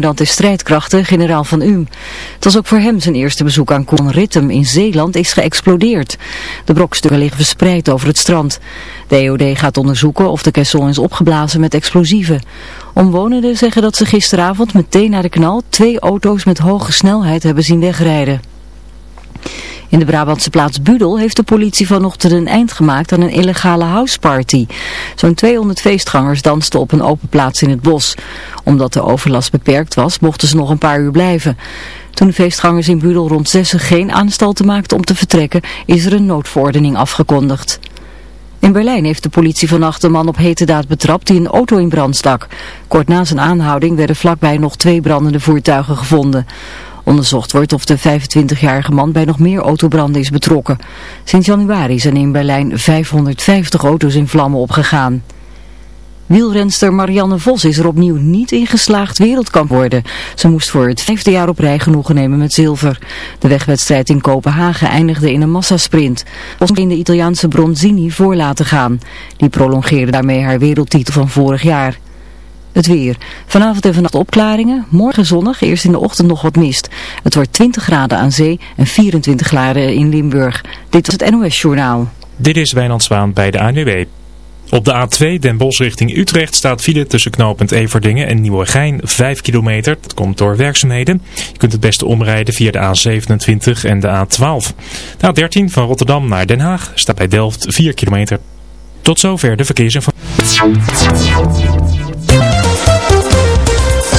commandant de strijdkrachten, generaal Van Um. Het was ook voor hem zijn eerste bezoek aan Kon Rittem in Zeeland is geëxplodeerd. De brokstukken liggen verspreid over het strand. De EOD gaat onderzoeken of de kessel is opgeblazen met explosieven. Omwonenden zeggen dat ze gisteravond meteen na de knal twee auto's met hoge snelheid hebben zien wegrijden. In de Brabantse plaats Budel heeft de politie vanochtend een eind gemaakt aan een illegale houseparty. Zo'n 200 feestgangers dansten op een open plaats in het bos. Omdat de overlast beperkt was, mochten ze nog een paar uur blijven. Toen de feestgangers in Budel rond zessen geen aanstalten maakten om te vertrekken, is er een noodverordening afgekondigd. In Berlijn heeft de politie vannacht een man op hete daad betrapt die een auto in brand stak. Kort na zijn aanhouding werden vlakbij nog twee brandende voertuigen gevonden. Onderzocht wordt of de 25-jarige man bij nog meer autobranden is betrokken. Sinds januari zijn in Berlijn 550 auto's in vlammen opgegaan. Wielrenster Marianne Vos is er opnieuw niet in geslaagd wereldkamp worden. Ze moest voor het vijfde jaar op rij genoegen nemen met zilver. De wegwedstrijd in Kopenhagen eindigde in een massasprint. Vos ging de Italiaanse Bronzini voor laten gaan. Die prolongeerde daarmee haar wereldtitel van vorig jaar. Het weer. Vanavond en vannacht opklaringen. Morgen zonnig, eerst in de ochtend nog wat mist. Het wordt 20 graden aan zee en 24 graden in Limburg. Dit was het NOS Journaal. Dit is Wijnand Zwaan bij de ANWB. Op de A2 Den Bosch richting Utrecht staat file tussen knooppunt Everdingen en Nieuwegein 5 kilometer. Dat komt door werkzaamheden. Je kunt het beste omrijden via de A27 en de A12. De A13 van Rotterdam naar Den Haag staat bij Delft 4 kilometer. Tot zover de verkeersinformatie.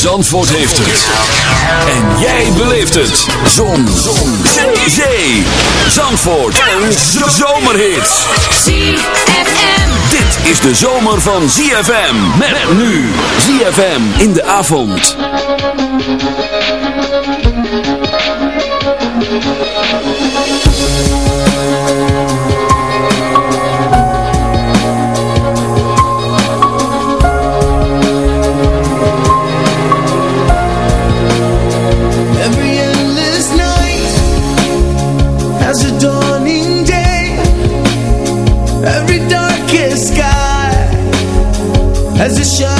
Zandvoort heeft het. En jij beleeft het. Zon. Zon. Zee. Zee. Zandvoort. Een zomerhit. ZFM. Dit is de zomer van ZFM. Met nu. ZFM in de avond. as a shot.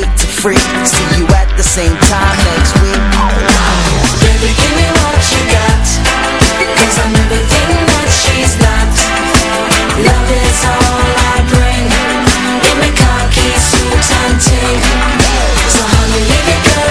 freak. See you at the same time next week. Baby, give me what you got Cause I'm everything that she's not Love is all I bring Give me cocky suit and ting So honey, leave your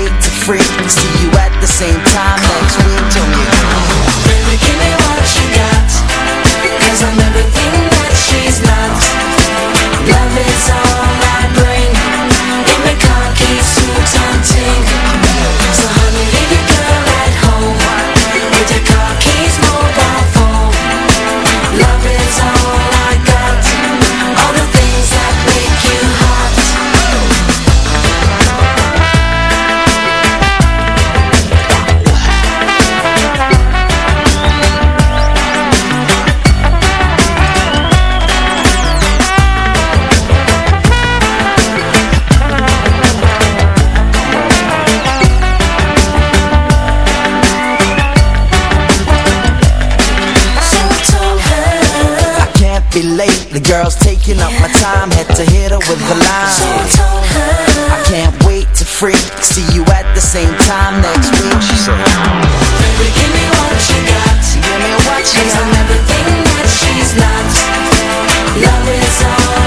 freak. See you at the same time next week. Be late. The girl's taking up my time. Had to hit her with a line. I can't wait to freak. See you at the same time next week. She said, Baby, give me what you got Give me what you Cause I'm everything that she's not Love is all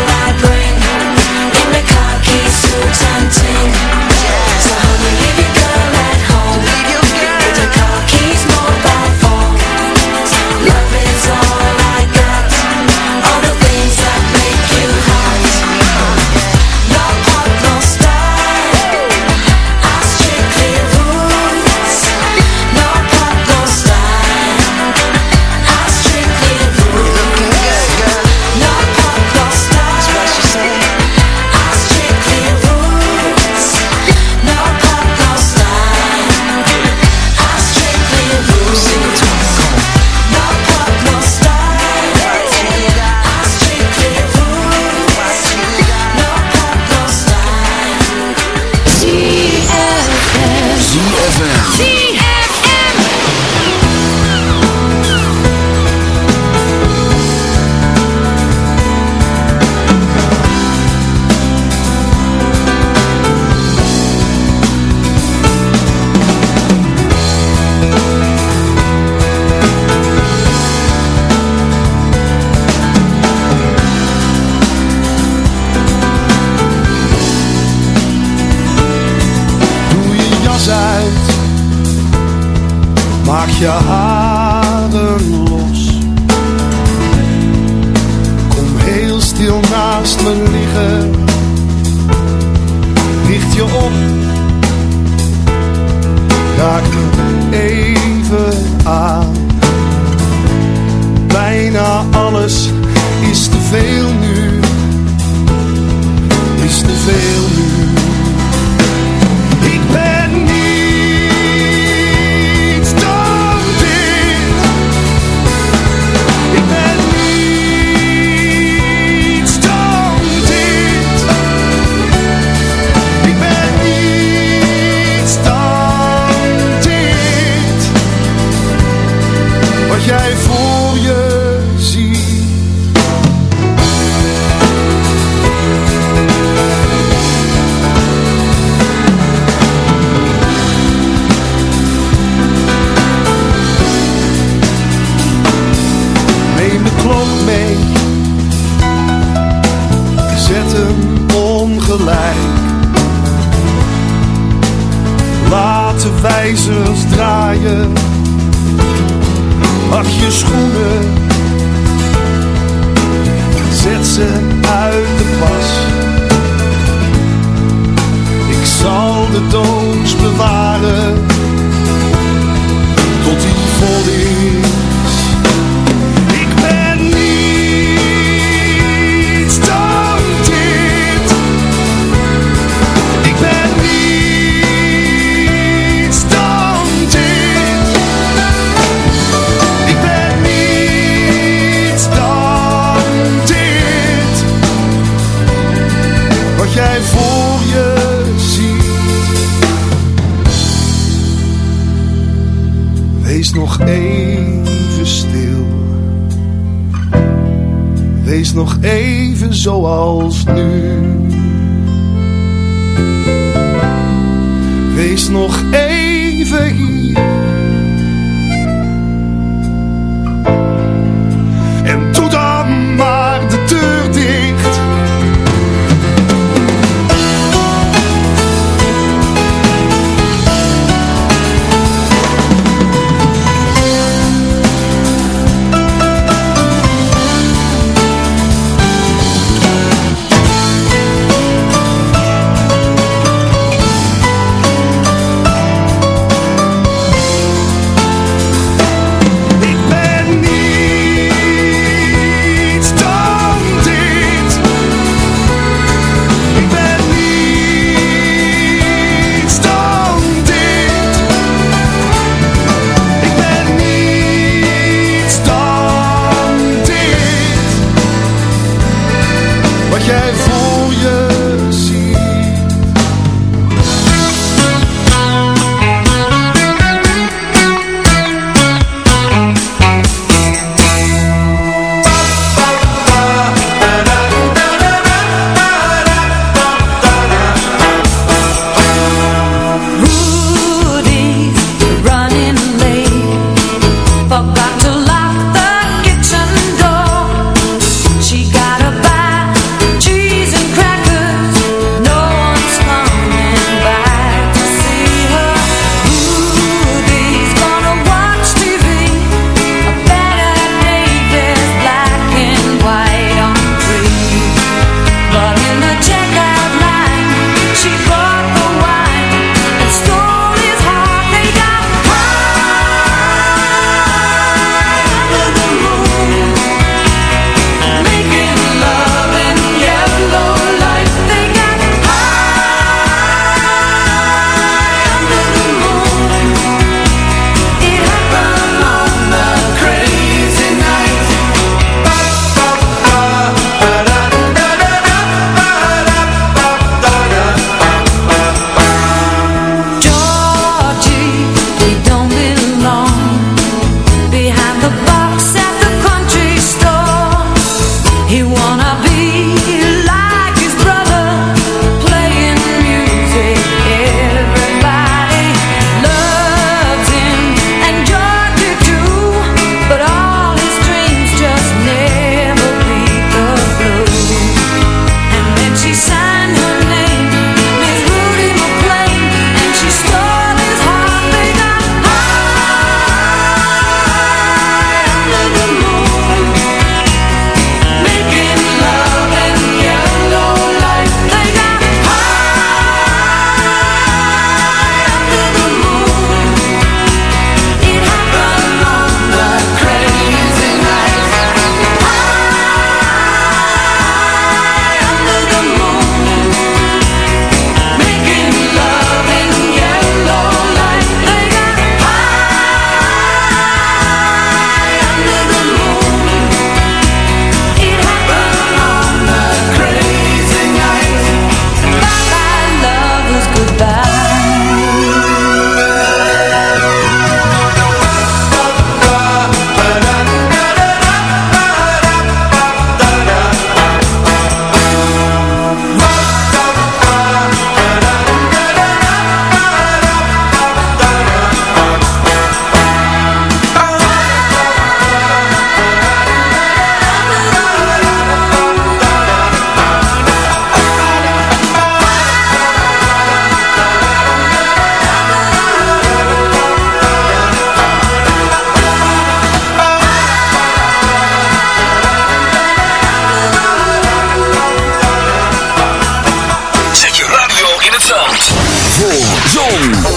该付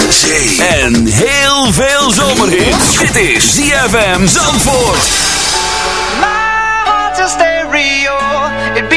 en heel veel zomerhit. Dit is ZFM Zandvoort. My heart's a stereo.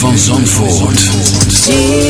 Van Zandvoort.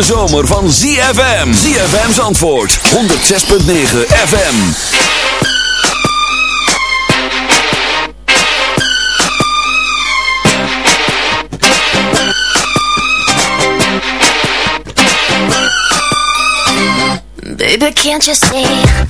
hete zomer van ZFM. ZFM's antwoord. 106.9 FM. Baby, can't you see?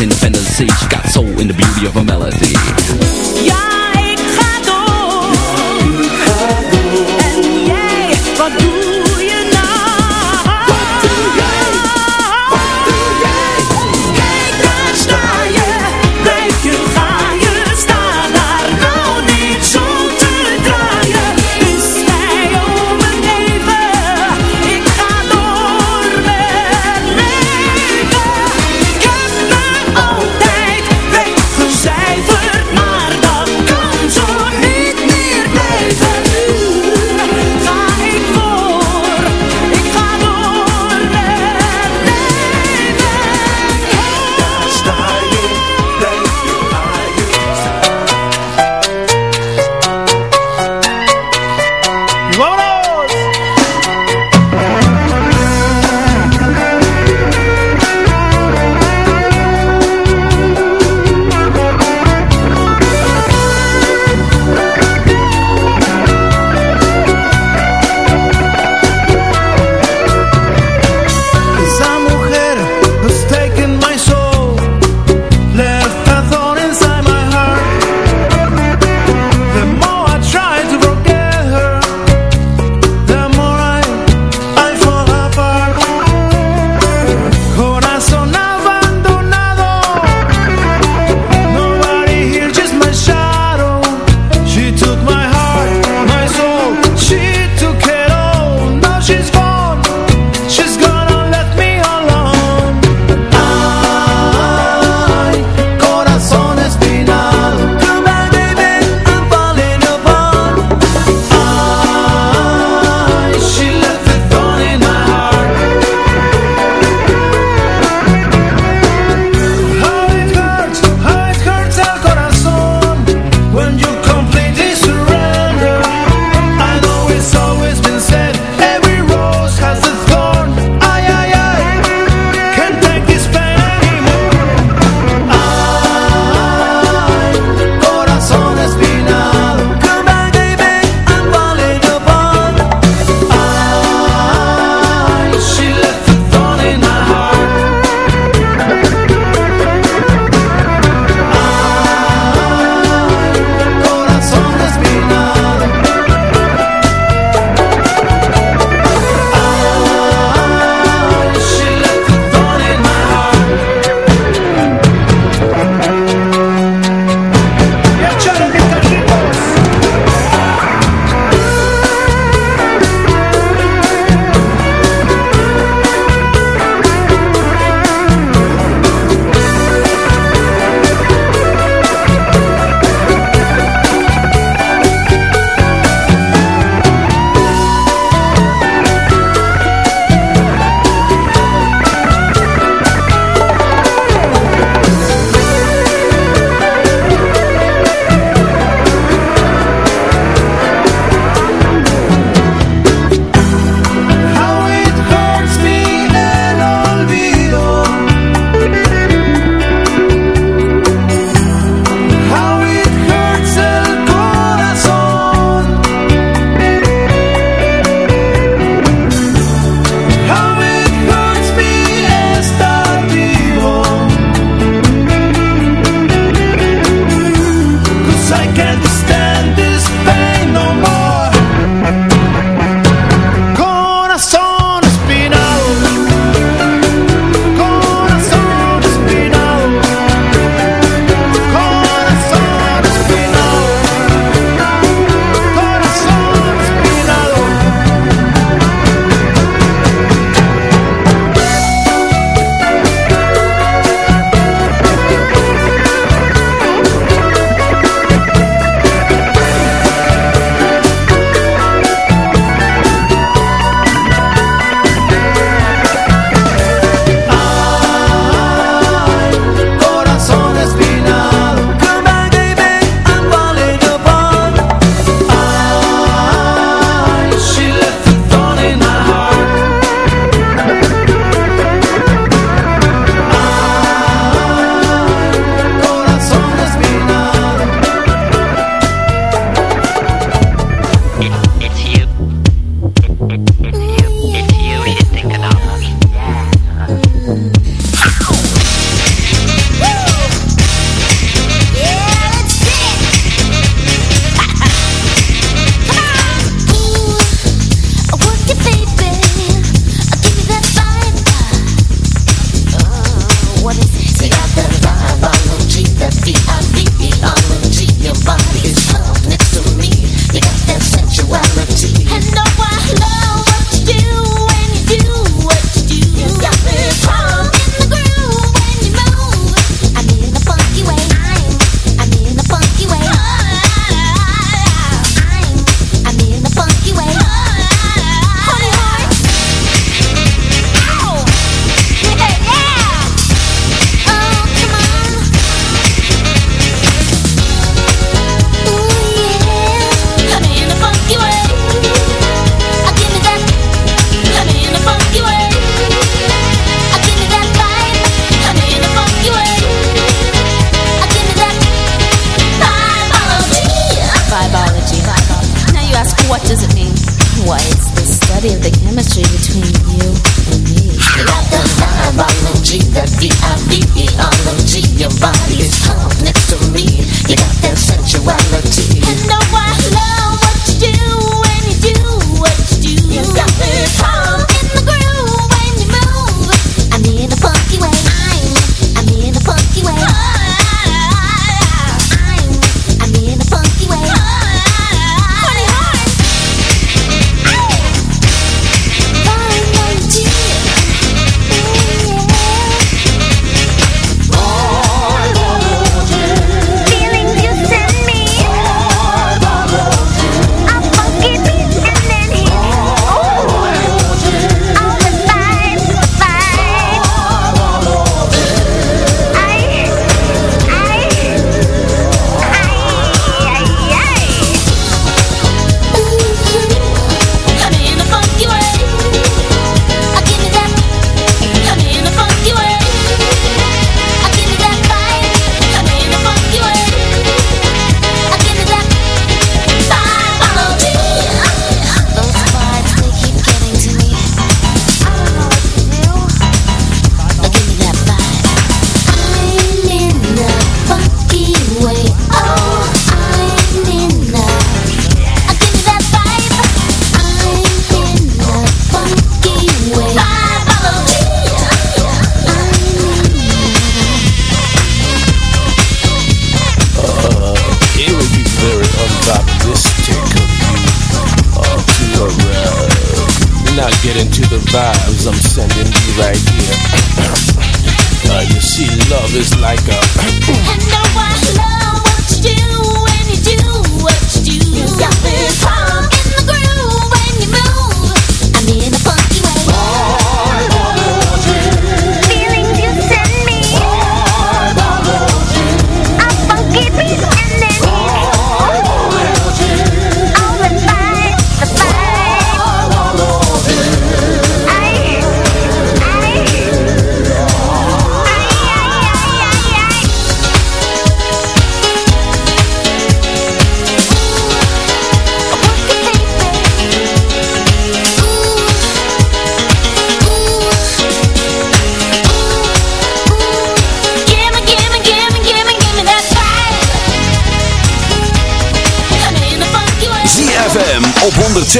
in the fantasy. She got soul in the beauty of her melody. Yeah.